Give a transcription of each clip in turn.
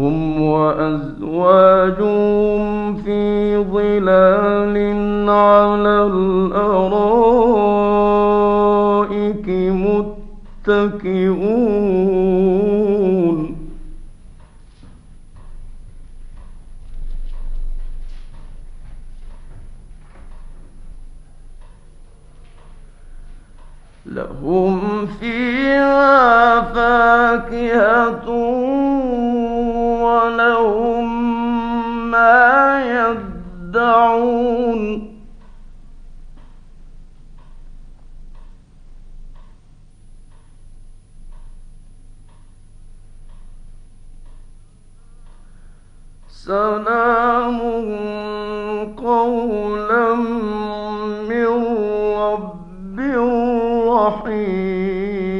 هم وأزواجهم في ظلال على الأرائك متكئون. رحيم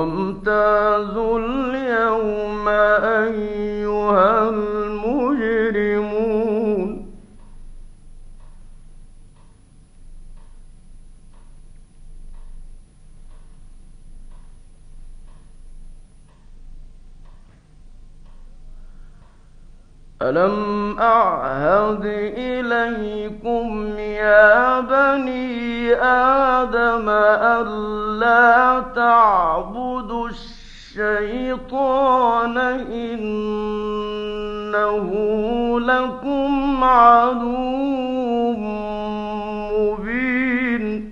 وامتازوا اليوم أيها ألم أعهد إليكم يا بني آدم ألا تعبدوا الشيطان إنه لكم عدو مبين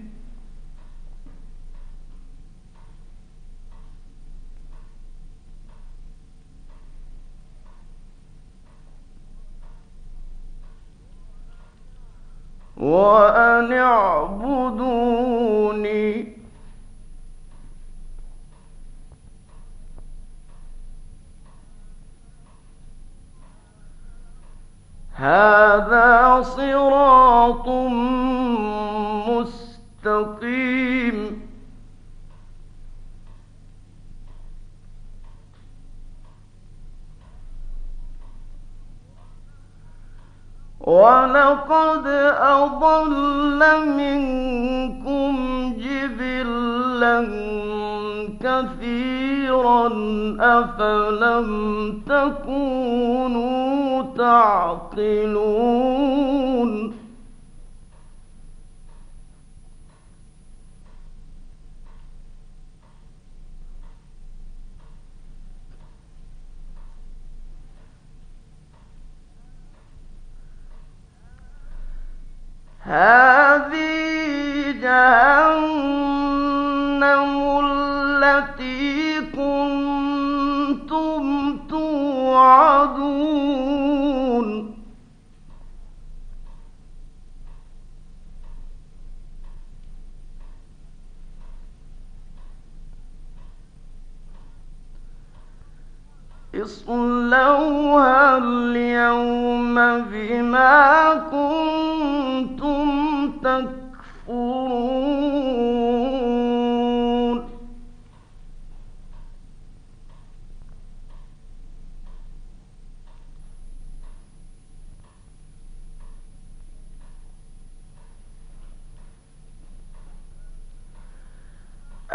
وأن اعبدوني. هذا صراط تكونوا تعقلون. هذه جهنم التي توعدون اصلوها اليوم بما كنتم تكفرون.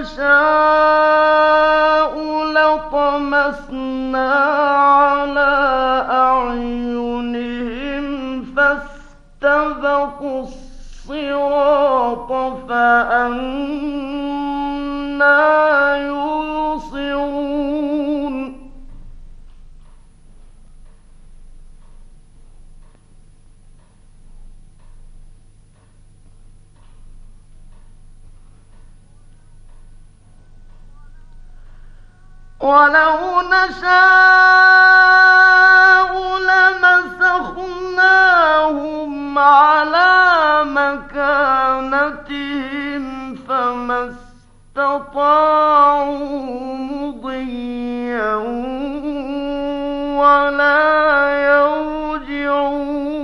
نشاء لطمسنا على أعينهم فاستبقوا الصراط فأنا ولو نشاء لمسخناهم على مكانتهم فما استطاعوا مضيا ولا يرجعون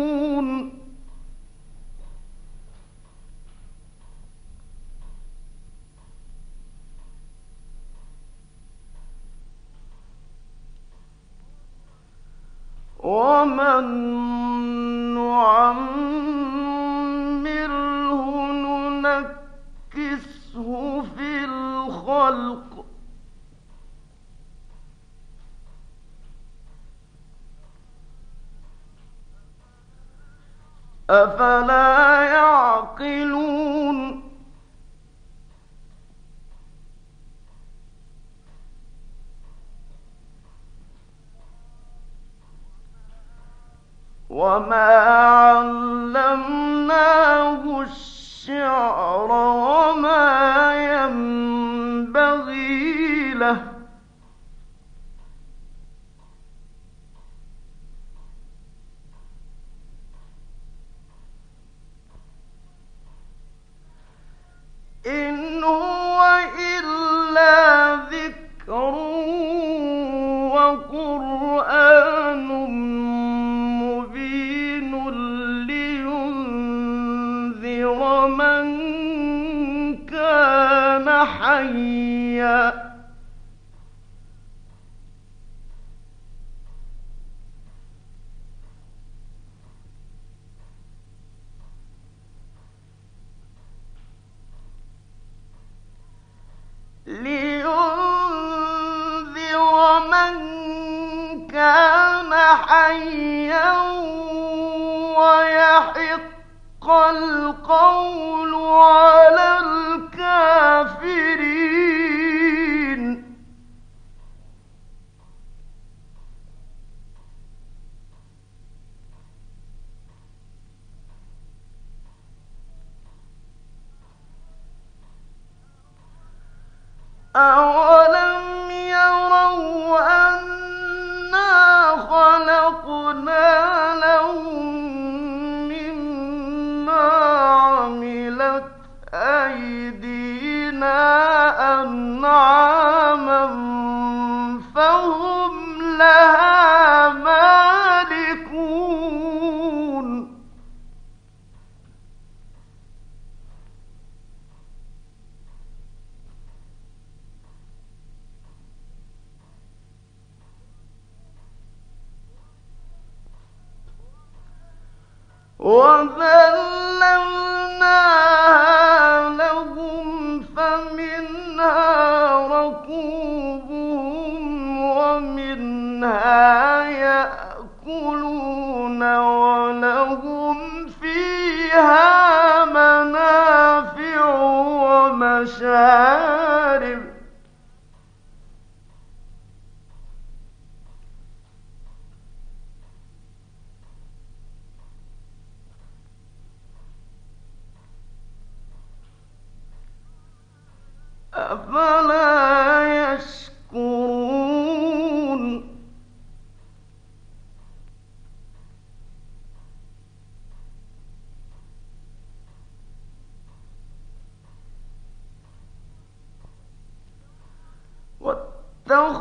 أفلا يعقلون؟ وما ويحق القول على الكافرين. أولم وذللناها لهم فمنها ركوبهم ومنها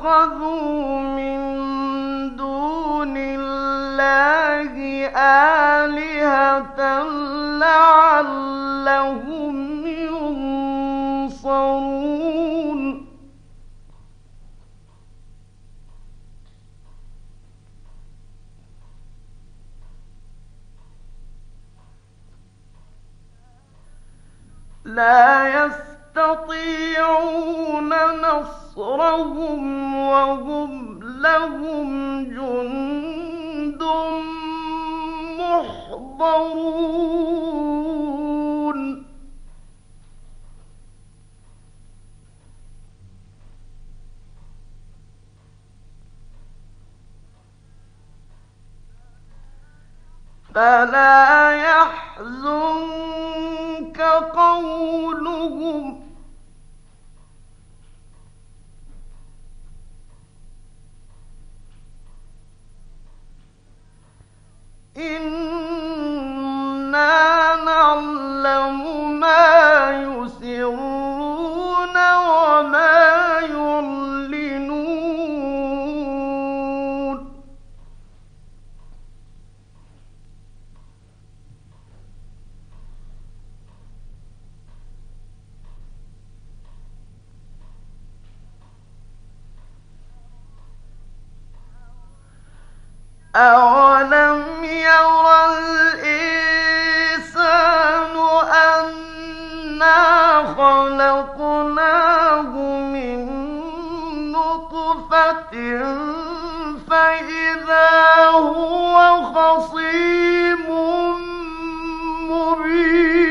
اتخذوا من دون الله آلهة لعلهم ينصرون. لا يستطيعون نصر نصرهم وهم لهم جند محضرون. فلا يحزنك قولهم صُحُفَةٍ فَإِذَا هُوَ خَصِيمٌ مُبِينٌ.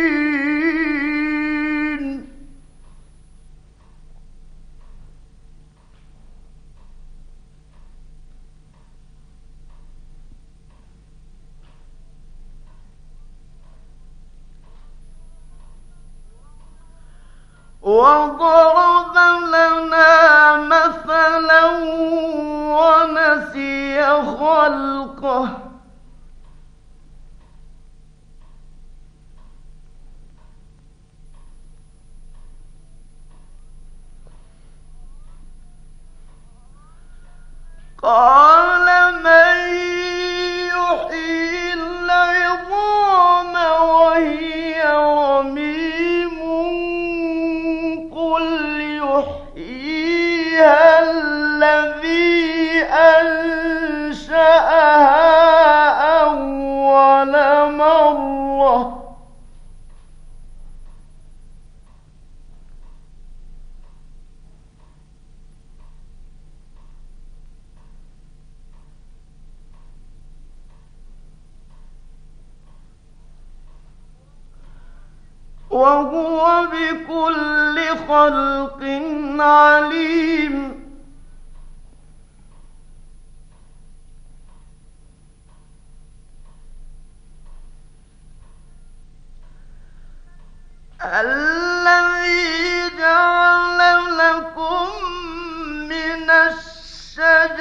وَضَاعَ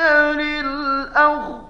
الْأَخْضَرِ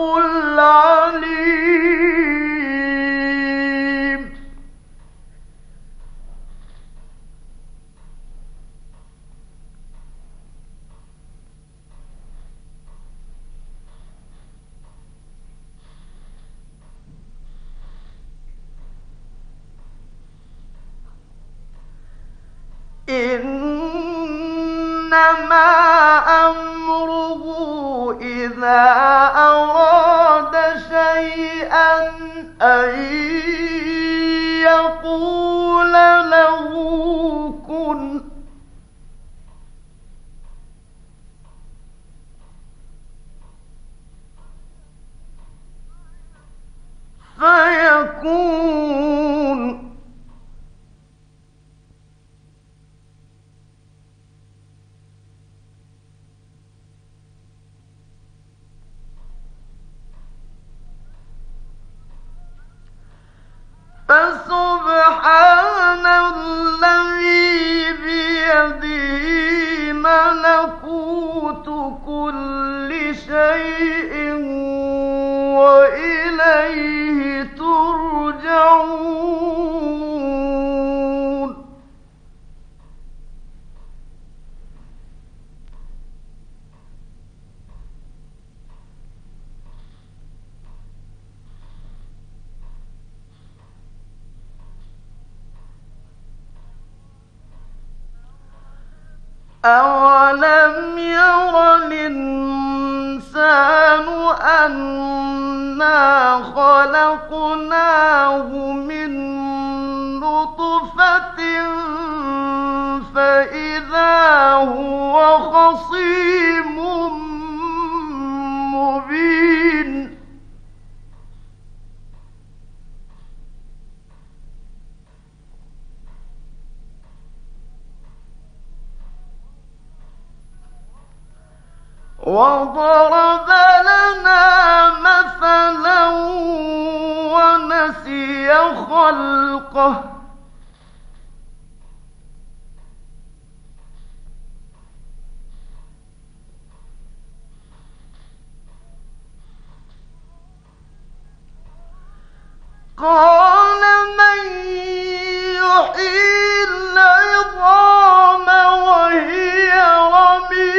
يقول فسبحان الذي بيده ملكوت كل أنا خلقناه من نطفة فإذا هو خصيم مبين. وضرب لنا مثلا ونسي خلقه. قال من يحيي العظام وهي رميم.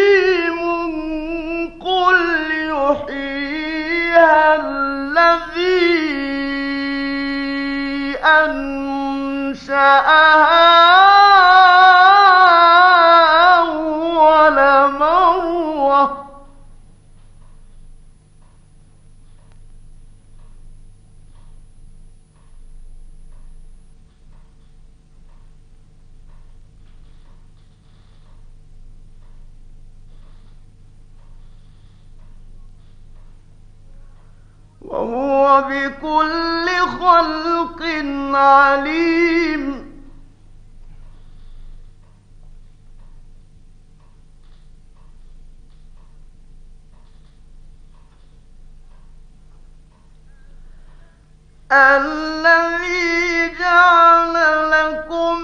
الذي جعل لكم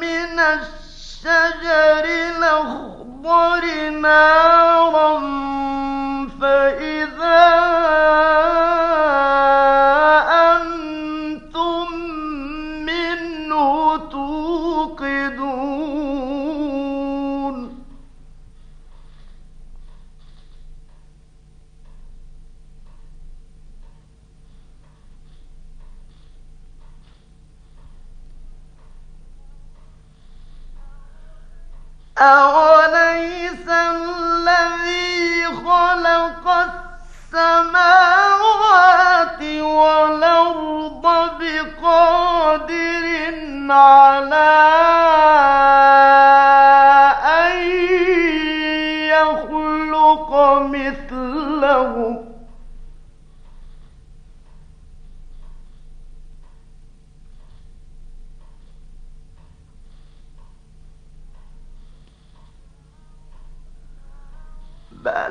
من الشجر الأخضر نارا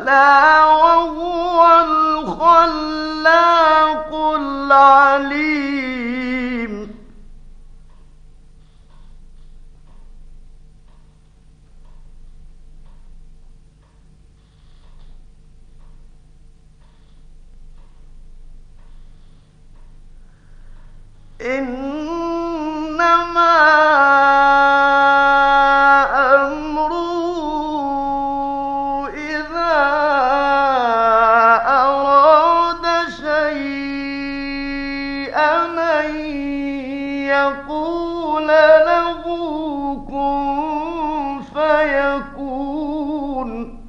بلى وهو يكون.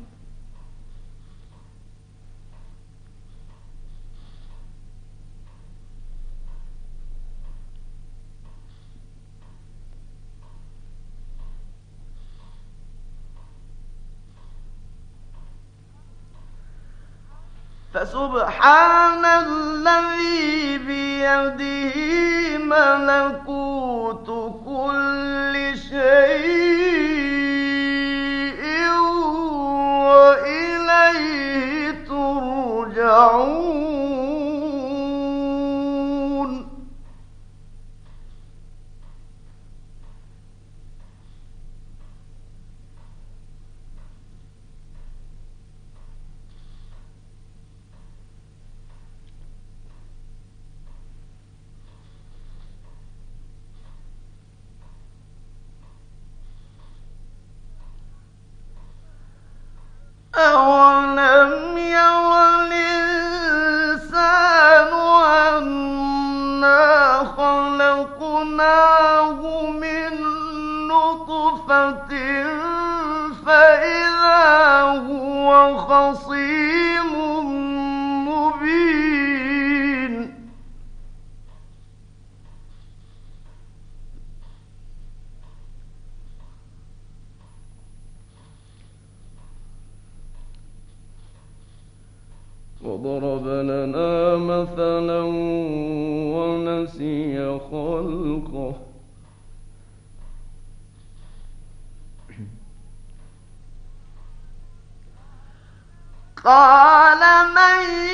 فسبحان الذي بيده ملكوت كل شيء. يرجعون أو فَإِذَا هُوَ خَصِيمٌ مُبِينٌ. وَضَرَبَ لَنَا مَثَلًا قال من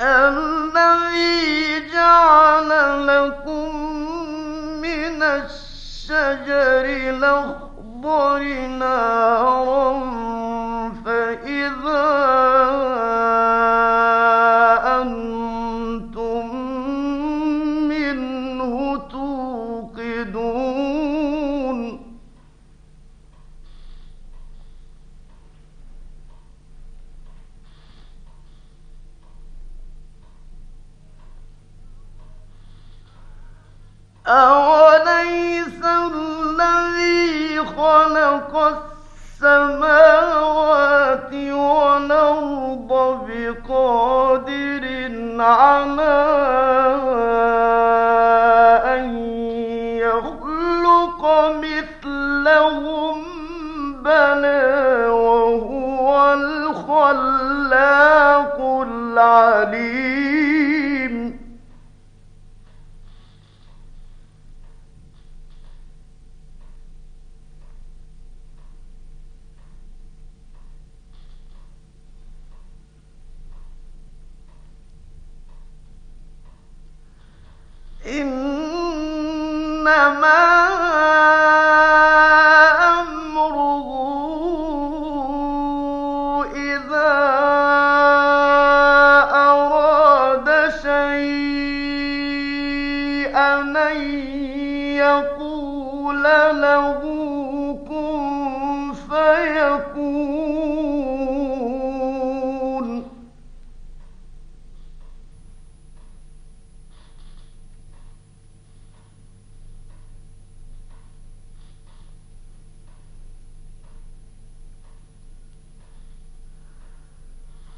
الذي جعل لكم من الشجر الأخضر نارا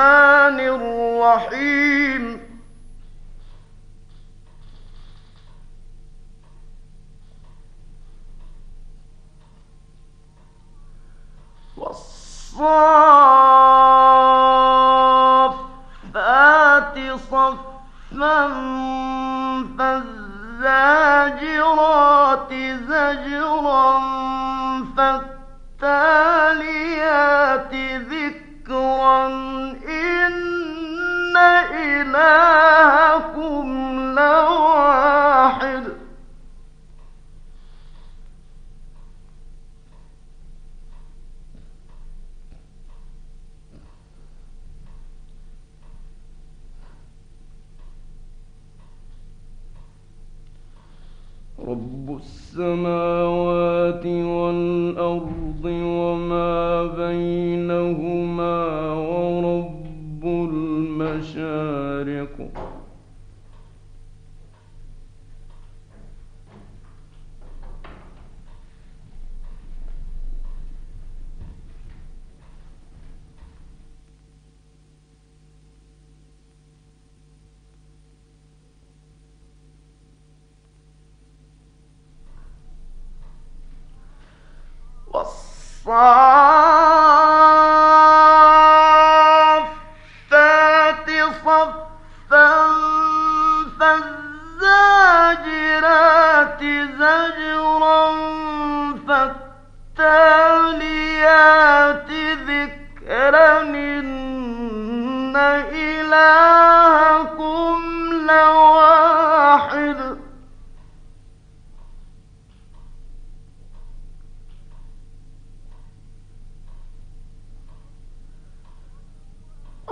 الرحمن الرحيم. والصفات صفا فالزاجرات زجرا السماوات والأرض وما بينهما ورب المشارق والصافات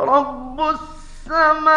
رب السماوات